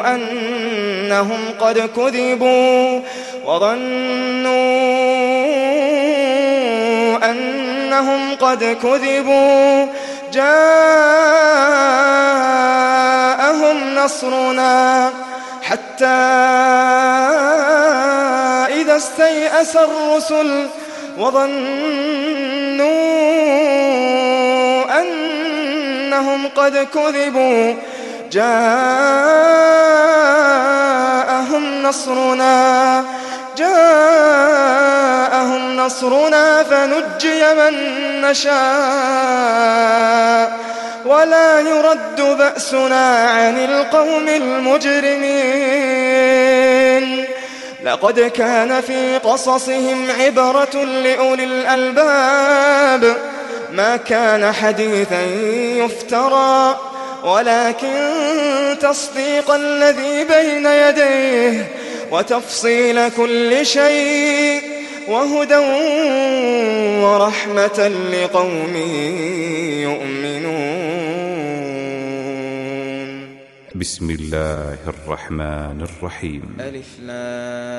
أنهم قد كذبوا وظنوا أنهم قد كذبوا جاءهم نصرنا حتى إذا استيأس الرسل وظنوا أنهم قد كذبوا جاءهم نصرنا جاءهم نصرنا فنجي من نشاء. ولا يرد بأسنا عن القوم المجرمين. لقد كان في قصصهم عبرة لأولي الألباب. ما كان حديثا يفترى. ولكن تصديق الذي بين يديه وتفصيل كل شيء وهدى ورحمة لقوم يؤمنون. بسم الله الرحمن الرحيم. ألف لام.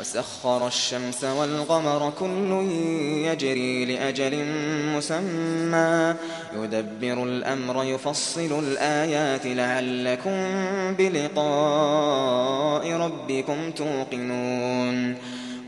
وسخر الشمس والقمر كل يجري لأجل مسمى. يدبر الأمر يفصل الآيات لعلكم بلقاء ربكم توقنون.